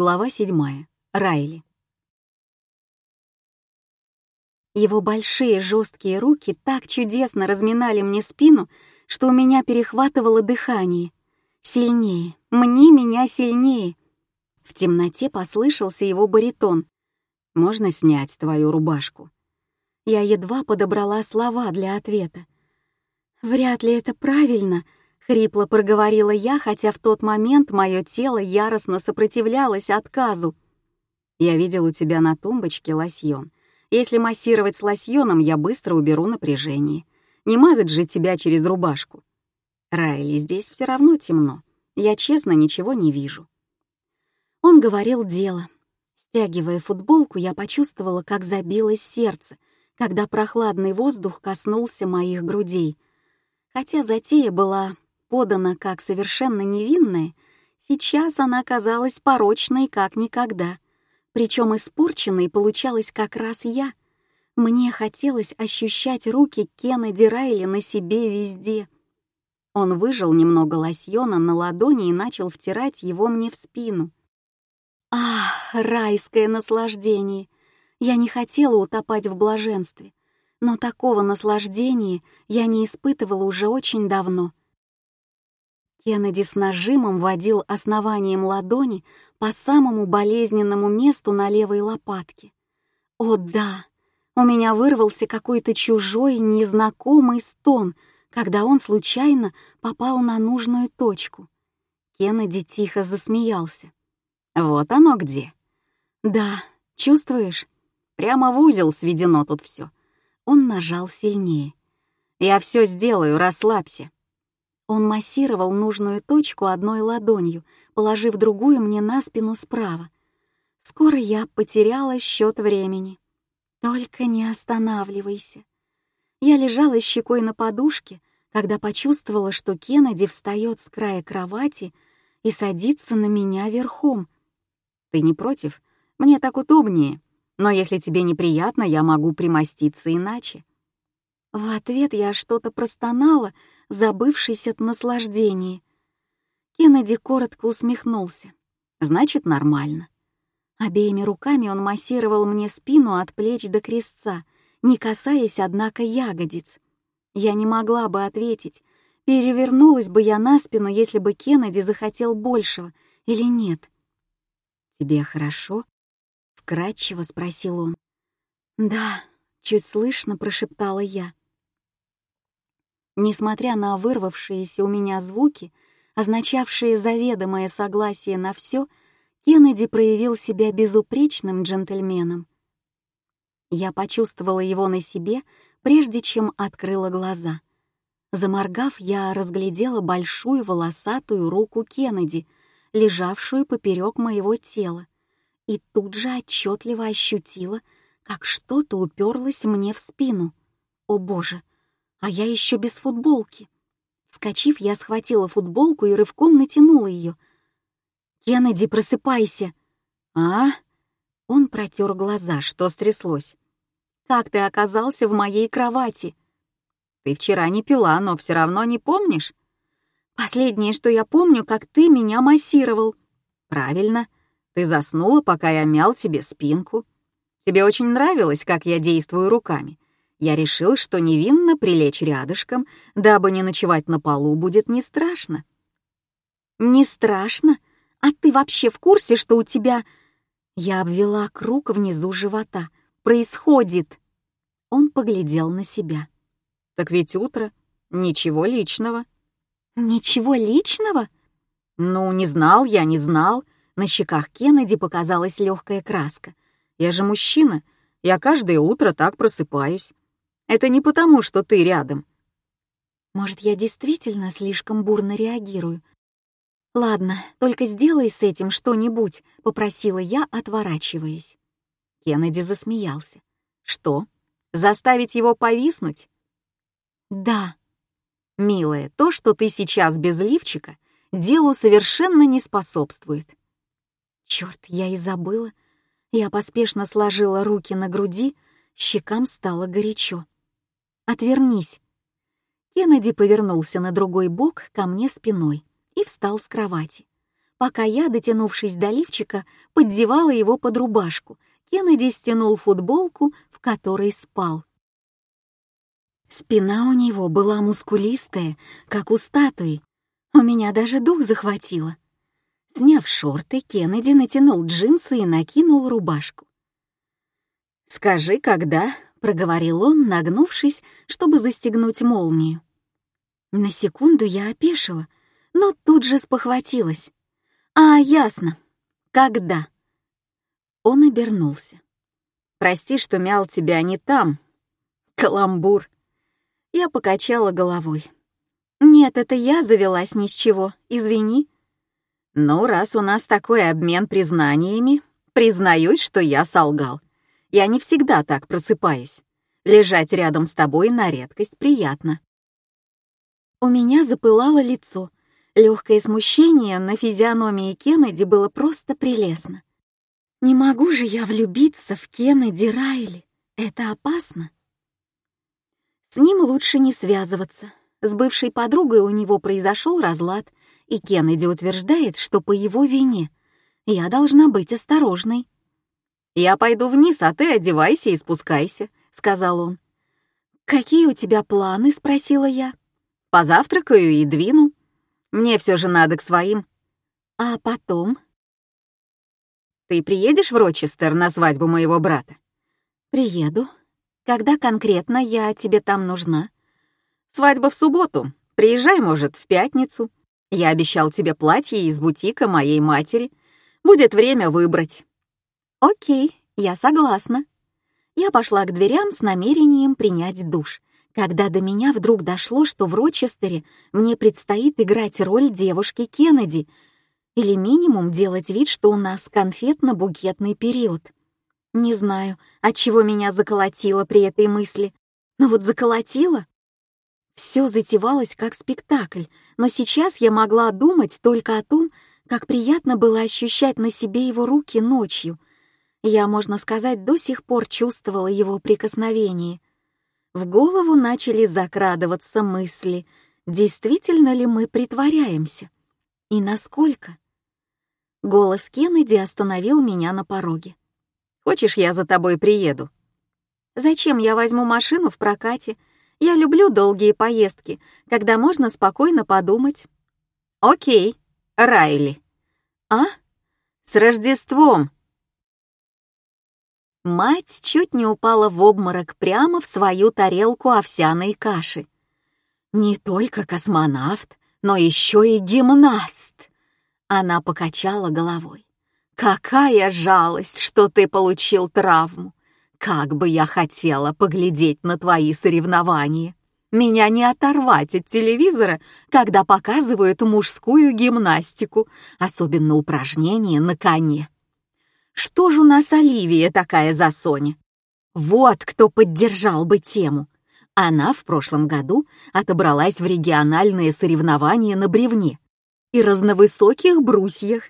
Глава 7. Райли. Его большие жесткие руки так чудесно разминали мне спину, что у меня перехватывало дыхание. Сильнее, мне меня сильнее. В темноте послышался его баритон. «Можно снять твою рубашку?» Я едва подобрала слова для ответа. «Вряд ли это правильно», — хрипло проговорила я, хотя в тот момент мое тело яростно сопротивлялось отказу. «Я видел у тебя на тумбочке лосьон. Если массировать с лосьоном, я быстро уберу напряжение. Не мазать же тебя через рубашку. Райли, здесь все равно темно. Я честно ничего не вижу». Он говорил дело. Стягивая футболку, я почувствовала, как забилось сердце, когда прохладный воздух коснулся моих грудей. Хотя затея была подана как совершенно невинная, сейчас она казалась порочной как никогда. Причем испорченной получалась как раз я. Мне хотелось ощущать руки Кеннеди Райли на себе везде. Он выжал немного лосьона на ладони и начал втирать его мне в спину. Ах, райское наслаждение! Я не хотела утопать в блаженстве, но такого наслаждения я не испытывала уже очень давно. Кеннеди с нажимом водил основанием ладони по самому болезненному месту на левой лопатке. О да, у меня вырвался какой-то чужой, незнакомый стон, когда он случайно попал на нужную точку. Кеннеди тихо засмеялся. Вот оно где. Да, чувствуешь? Прямо в узел сведено тут все. Он нажал сильнее. Я все сделаю, расслабься. Он массировал нужную точку одной ладонью, положив другую мне на спину справа. Скоро я потеряла счет времени. Только не останавливайся. Я лежала щекой на подушке, когда почувствовала, что Кеннеди встает с края кровати и садится на меня верхом — ты не против? Мне так удобнее. Но если тебе неприятно, я могу примоститься иначе». В ответ я что-то простонала, забывшись от наслаждения. Кеннеди коротко усмехнулся. «Значит, нормально». Обеими руками он массировал мне спину от плеч до крестца, не касаясь, однако, ягодиц. Я не могла бы ответить, перевернулась бы я на спину, если бы Кеннеди захотел большего или нет. «Тебе хорошо?» — вкратчиво спросил он. «Да», — чуть слышно прошептала я. Несмотря на вырвавшиеся у меня звуки, означавшие заведомое согласие на все, Кеннеди проявил себя безупречным джентльменом. Я почувствовала его на себе, прежде чем открыла глаза. Заморгав, я разглядела большую волосатую руку Кеннеди — лежавшую поперек моего тела, и тут же отчетливо ощутила, как что-то уперлось мне в спину. О боже, а я еще без футболки. Вскочив, я схватила футболку и рывком натянула ее. «Кеннеди, просыпайся!» «А?» Он протер глаза, что стряслось. «Как ты оказался в моей кровати?» «Ты вчера не пила, но все равно не помнишь?» Последнее, что я помню, как ты меня массировал. Правильно. Ты заснула, пока я мял тебе спинку. Тебе очень нравилось, как я действую руками. Я решил, что невинно прилечь рядышком, дабы не ночевать на полу, будет не страшно. Не страшно? А ты вообще в курсе, что у тебя... Я обвела круг внизу живота. Происходит. Он поглядел на себя. Так ведь утро. Ничего личного. «Ничего личного?» «Ну, не знал я, не знал». На щеках Кеннеди показалась легкая краска. «Я же мужчина. Я каждое утро так просыпаюсь. Это не потому, что ты рядом». «Может, я действительно слишком бурно реагирую?» «Ладно, только сделай с этим что-нибудь», — попросила я, отворачиваясь. Кеннеди засмеялся. «Что? Заставить его повиснуть?» «Да», «Милая, то, что ты сейчас без лифчика, делу совершенно не способствует». Черт, я и забыла. Я поспешно сложила руки на груди, щекам стало горячо. «Отвернись». Кеннеди повернулся на другой бок ко мне спиной и встал с кровати. Пока я, дотянувшись до лифчика, поддевала его под рубашку, Кеннеди стянул футболку, в которой спал. Спина у него была мускулистая, как у статуи. У меня даже дух захватило. Сняв шорты, Кеннеди натянул джинсы и накинул рубашку. «Скажи, когда?» — проговорил он, нагнувшись, чтобы застегнуть молнию. На секунду я опешила, но тут же спохватилась. «А, ясно. Когда?» Он обернулся. «Прости, что мял тебя не там. Каламбур». Я покачала головой. «Нет, это я завелась ни с чего. Извини». «Ну, раз у нас такой обмен признаниями, признаюсь, что я солгал. Я не всегда так просыпаюсь. Лежать рядом с тобой на редкость приятно». У меня запылало лицо. Легкое смущение на физиономии Кеннеди было просто прелестно. Не могу же я влюбиться в Кеннеди Райли. Это опасно. С ним лучше не связываться. С бывшей подругой у него произошел разлад, и Кеннеди утверждает, что по его вине. Я должна быть осторожной. «Я пойду вниз, а ты одевайся и спускайся», — сказал он. «Какие у тебя планы?» — спросила я. «Позавтракаю и двину. Мне все же надо к своим». «А потом?» «Ты приедешь в Рочестер на свадьбу моего брата?» «Приеду. Когда конкретно я тебе там нужна?» «Свадьба в субботу. Приезжай, может, в пятницу. Я обещал тебе платье из бутика моей матери. Будет время выбрать». «Окей, я согласна». Я пошла к дверям с намерением принять душ когда до меня вдруг дошло, что в Рочестере мне предстоит играть роль девушки Кеннеди или минимум делать вид, что у нас конфетно-букетный период. Не знаю, от чего меня заколотило при этой мысли, но вот заколотило. Все затевалось как спектакль, но сейчас я могла думать только о том, как приятно было ощущать на себе его руки ночью. Я, можно сказать, до сих пор чувствовала его прикосновение — в голову начали закрадываться мысли, действительно ли мы притворяемся и насколько. Голос Кеннеди остановил меня на пороге. «Хочешь, я за тобой приеду?» «Зачем я возьму машину в прокате? Я люблю долгие поездки, когда можно спокойно подумать». «Окей, Райли». «А? С Рождеством!» Мать чуть не упала в обморок прямо в свою тарелку овсяной каши. «Не только космонавт, но еще и гимнаст!» Она покачала головой. «Какая жалость, что ты получил травму! Как бы я хотела поглядеть на твои соревнования! Меня не оторвать от телевизора, когда показывают мужскую гимнастику, особенно упражнения на коне!» Что же у нас Оливия такая за Соня? Вот кто поддержал бы тему. Она в прошлом году отобралась в региональные соревнования на бревне и разновысоких брусьях.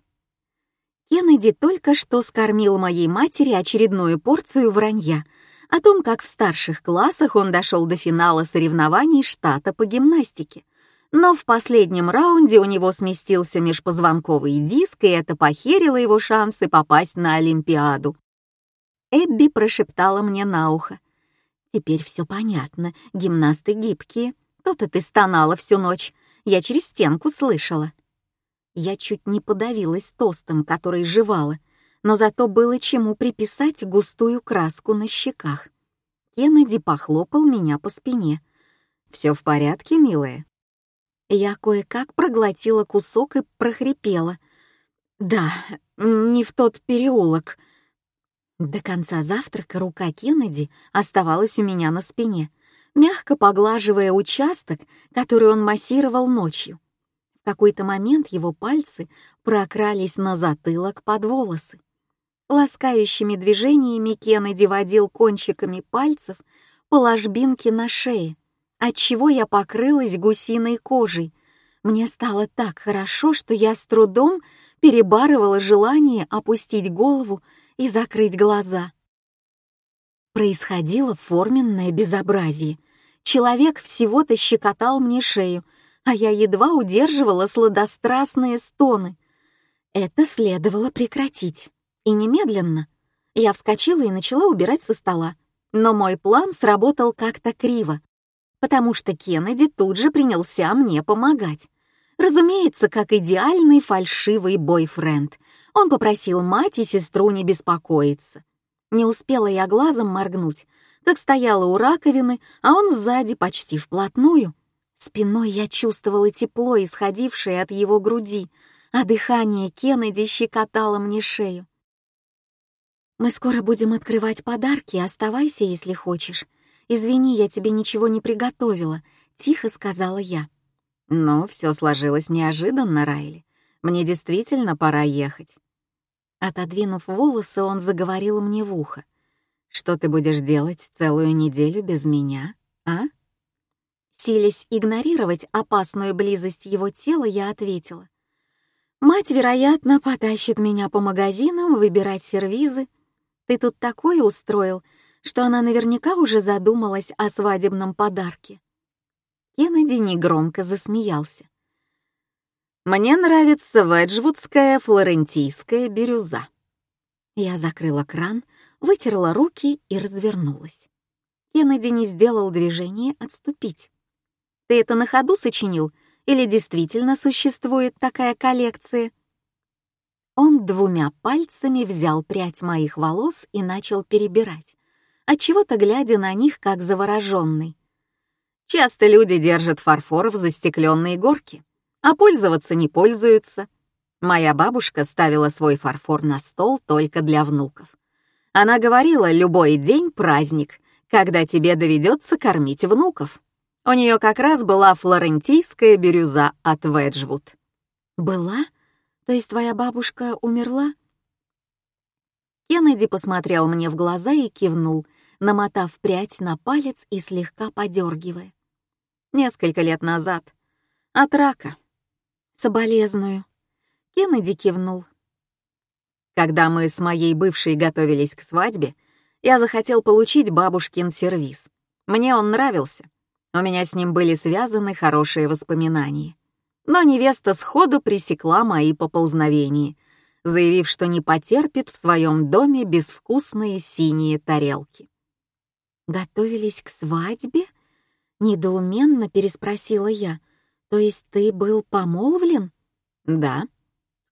Кеннеди только что скормил моей матери очередную порцию вранья о том, как в старших классах он дошел до финала соревнований штата по гимнастике но в последнем раунде у него сместился межпозвонковый диск, и это похерило его шансы попасть на Олимпиаду. Эбби прошептала мне на ухо. «Теперь все понятно, гимнасты гибкие. То-то ты стонала всю ночь, я через стенку слышала». Я чуть не подавилась тостом, который жевала, но зато было чему приписать густую краску на щеках. Кеннеди похлопал меня по спине. «Все в порядке, милая?» Я кое-как проглотила кусок и прохрипела. «Да, не в тот переулок». До конца завтрака рука Кеннеди оставалась у меня на спине, мягко поглаживая участок, который он массировал ночью. В какой-то момент его пальцы прокрались на затылок под волосы. Ласкающими движениями Кеннеди водил кончиками пальцев по ложбинке на шее, отчего я покрылась гусиной кожей. Мне стало так хорошо, что я с трудом перебарывала желание опустить голову и закрыть глаза. Происходило форменное безобразие. Человек всего-то щекотал мне шею, а я едва удерживала сладострастные стоны. Это следовало прекратить. И немедленно. Я вскочила и начала убирать со стола. Но мой план сработал как-то криво, потому что Кеннеди тут же принялся мне помогать. Разумеется, как идеальный фальшивый бойфренд. Он попросил мать и сестру не беспокоиться. Не успела я глазом моргнуть, как стояла у раковины, а он сзади почти вплотную. Спиной я чувствовала тепло, исходившее от его груди, а дыхание Кеннеди щекотало мне шею. «Мы скоро будем открывать подарки, оставайся, если хочешь. Извини, я тебе ничего не приготовила», — тихо сказала я. Но все сложилось неожиданно, Райли. Мне действительно пора ехать. Отодвинув волосы, он заговорил мне в ухо. «Что ты будешь делать целую неделю без меня, а?» Силясь игнорировать опасную близость его тела, я ответила. «Мать, вероятно, потащит меня по магазинам выбирать сервизы. Ты тут такое устроил, что она наверняка уже задумалась о свадебном подарке». Кеннеди негромко засмеялся. Мне нравится веджвудская флорентийская бирюза. Я закрыла кран, вытерла руки и развернулась. Кеннеди не сделал движения отступить. «Ты это на ходу сочинил? Или действительно существует такая коллекция?» Он двумя пальцами взял прядь моих волос и начал перебирать, отчего-то глядя на них как завороженный. Часто люди держат фарфор в застекленные горки а пользоваться не пользуются. Моя бабушка ставила свой фарфор на стол только для внуков. Она говорила, любой день праздник, когда тебе доведется кормить внуков. У нее как раз была флорентийская бирюза от Веджвуд. «Была? То есть твоя бабушка умерла?» Кеннеди посмотрел мне в глаза и кивнул, намотав прядь на палец и слегка подергивая. Несколько лет назад. От рака. «Соболезную». Кеннеди кивнул. Когда мы с моей бывшей готовились к свадьбе, я захотел получить бабушкин сервиз. Мне он нравился. У меня с ним были связаны хорошие воспоминания. Но невеста сходу пресекла мои поползновения, заявив, что не потерпит в своем доме безвкусные синие тарелки. «Готовились к свадьбе?» — недоуменно переспросила я. То есть ты был помолвлен? Да.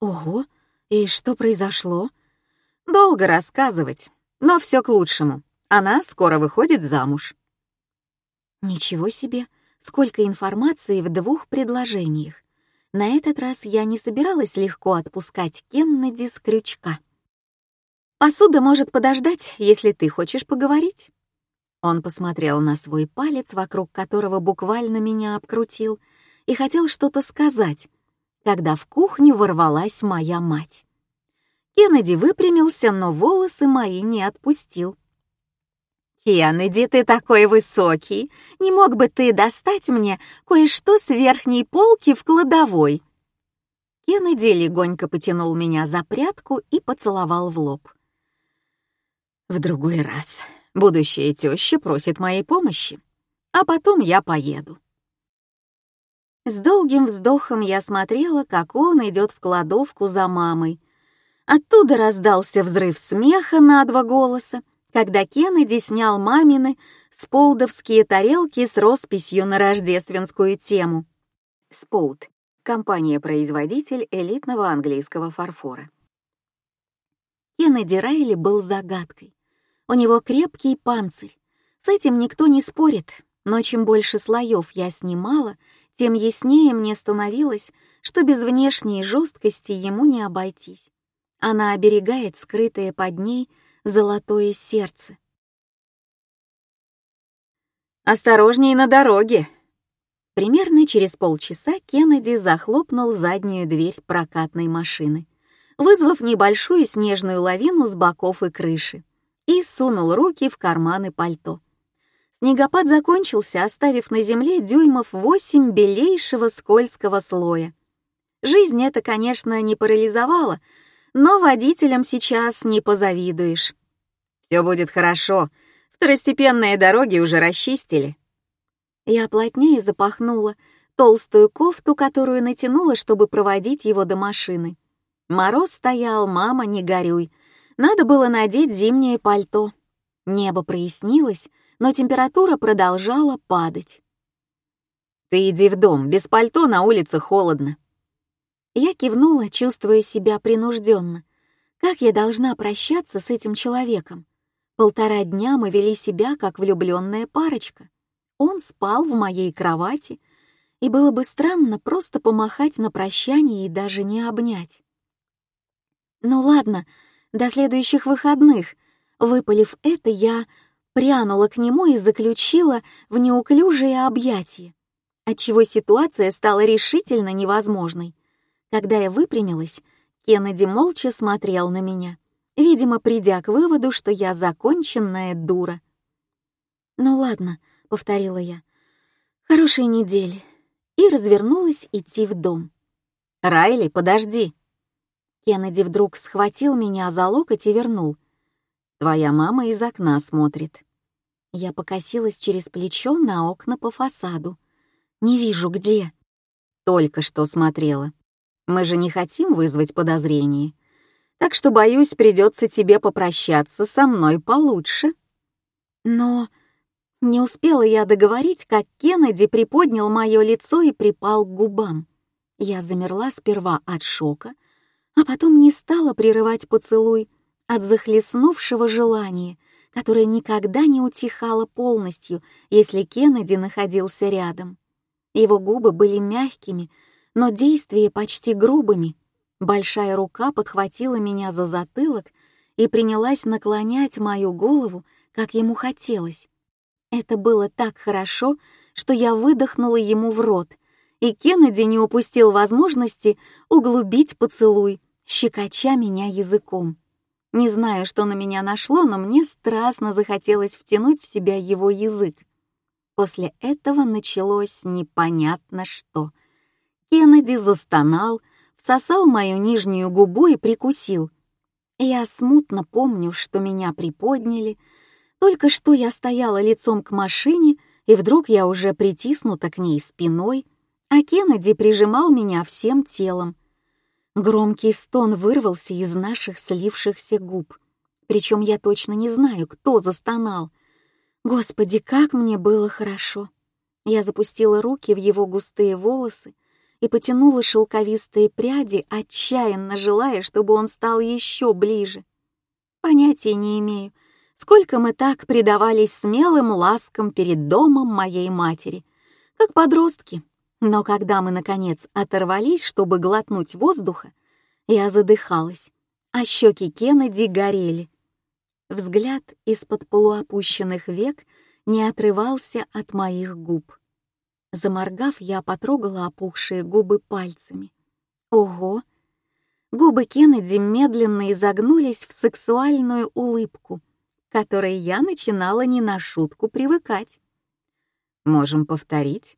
Ого, и что произошло? Долго рассказывать, но все к лучшему. Она скоро выходит замуж. Ничего себе, сколько информации в двух предложениях. На этот раз я не собиралась легко отпускать Кеннеди с крючка. «Посуда может подождать, если ты хочешь поговорить». Он посмотрел на свой палец, вокруг которого буквально меня обкрутил, и хотел что-то сказать, когда в кухню ворвалась моя мать. Кеннеди выпрямился, но волосы мои не отпустил. «Кеннеди, ты такой высокий! Не мог бы ты достать мне кое-что с верхней полки в кладовой?» Кеннеди легонько потянул меня за прядку и поцеловал в лоб. «В другой раз. Будущая теща просит моей помощи. А потом я поеду. С долгим вздохом я смотрела, как он идет в кладовку за мамой. Оттуда раздался взрыв смеха на два голоса, когда Кеннеди снял мамины сполдовские тарелки с росписью на рождественскую тему. Сполд — компания-производитель элитного английского фарфора. Кеннеди Райли был загадкой. У него крепкий панцирь. С этим никто не спорит, но чем больше слоев я снимала, тем яснее мне становилось, что без внешней жесткости ему не обойтись. Она оберегает скрытое под ней золотое сердце. «Осторожней на дороге!» Примерно через полчаса Кеннеди захлопнул заднюю дверь прокатной машины, вызвав небольшую снежную лавину с боков и крыши, и сунул руки в карманы пальто. Снегопад закончился, оставив на земле дюймов восемь белейшего скользкого слоя. Жизнь это, конечно, не парализовала, но водителям сейчас не позавидуешь. Все будет хорошо, второстепенные дороги уже расчистили. Я плотнее запахнула толстую кофту, которую натянула, чтобы проводить его до машины. Мороз стоял, мама, не горюй. Надо было надеть зимнее пальто. Небо прояснилось, но температура продолжала падать. «Ты иди в дом, без пальто на улице холодно». Я кивнула, чувствуя себя принужденно. Как я должна прощаться с этим человеком? Полтора дня мы вели себя, как влюбленная парочка. Он спал в моей кровати, и было бы странно просто помахать на прощание и даже не обнять. Ну ладно, до следующих выходных. Выпалив это, я прянула к нему и заключила в неуклюжее объятие, отчего ситуация стала решительно невозможной. Когда я выпрямилась, Кеннеди молча смотрел на меня, видимо, придя к выводу, что я законченная дура. «Ну ладно», — повторила я, — «хорошей недели», и развернулась идти в дом. «Райли, подожди!» Кеннеди вдруг схватил меня за локоть и вернул. «Твоя мама из окна смотрит». Я покосилась через плечо на окна по фасаду. «Не вижу, где». «Только что смотрела. Мы же не хотим вызвать подозрений. Так что, боюсь, придется тебе попрощаться со мной получше». «Но...» Не успела я договорить, как Кеннеди приподнял мое лицо и припал к губам. Я замерла сперва от шока, а потом не стала прерывать поцелуй от захлестнувшего желания, которое никогда не утихало полностью, если Кеннеди находился рядом. Его губы были мягкими, но действия почти грубыми. Большая рука подхватила меня за затылок и принялась наклонять мою голову, как ему хотелось. Это было так хорошо, что я выдохнула ему в рот, и Кеннеди не упустил возможности углубить поцелуй, щекоча меня языком. Не знаю, что на меня нашло, но мне страстно захотелось втянуть в себя его язык. После этого началось непонятно что. Кеннеди застонал, всосал мою нижнюю губу и прикусил. Я смутно помню, что меня приподняли, только что я стояла лицом к машине, и вдруг я уже притиснута к ней спиной, а Кеннеди прижимал меня всем телом. Громкий стон вырвался из наших слившихся губ. Причем я точно не знаю, кто застонал. Господи, как мне было хорошо. Я запустила руки в его густые волосы и потянула шелковистые пряди, отчаянно желая, чтобы он стал еще ближе. Понятия не имею, сколько мы так предавались смелым ласкам перед домом моей матери, как подростки. Но когда мы, наконец, оторвались, чтобы глотнуть воздуха, я задыхалась, а щеки Кеннеди горели. Взгляд из-под полуопущенных век не отрывался от моих губ. Заморгав, я потрогала опухшие губы пальцами. Ого! Губы Кеннеди медленно изогнулись в сексуальную улыбку, которой я начинала не на шутку привыкать. Можем повторить?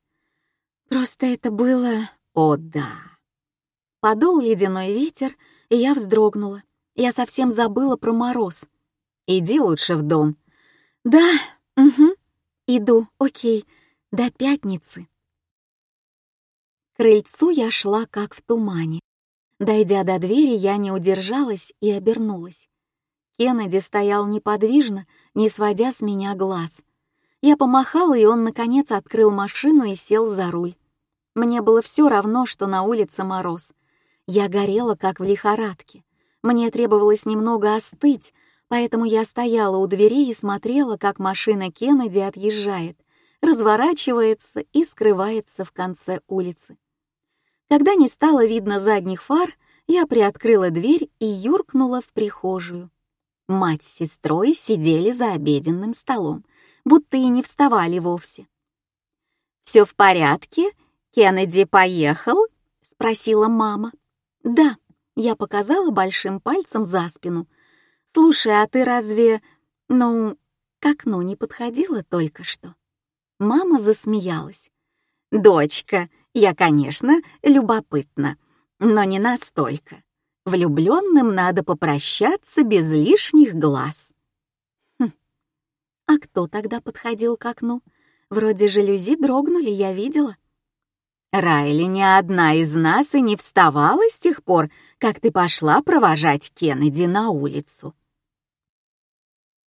Просто это было... О, да! Подул ледяной ветер, и я вздрогнула. Я совсем забыла про мороз. Иди лучше в дом. Да, угу. Иду, окей, до пятницы. Крыльцу я шла как в тумане. Дойдя до двери, я не удержалась и обернулась. Кеннеди стоял неподвижно, не сводя с меня глаз. Я помахала, и он, наконец, открыл машину и сел за руль. Мне было все равно, что на улице мороз. Я горела, как в лихорадке. Мне требовалось немного остыть, поэтому я стояла у дверей и смотрела, как машина Кеннеди отъезжает, разворачивается и скрывается в конце улицы. Когда не стало видно задних фар, я приоткрыла дверь и юркнула в прихожую. Мать с сестрой сидели за обеденным столом, будто и не вставали вовсе. «Все в порядке? Кеннеди поехал?» — спросила мама. «Да», — я показала большим пальцем за спину. «Слушай, а ты разве, ну, к окну не подходила только что?» Мама засмеялась. «Дочка, я, конечно, любопытна, но не настолько. Влюбленным надо попрощаться без лишних глаз. А кто тогда подходил к окну? Вроде жалюзи дрогнули, я видела. Райли ни одна из нас и не вставала с тех пор, как ты пошла провожать Кеннеди на улицу.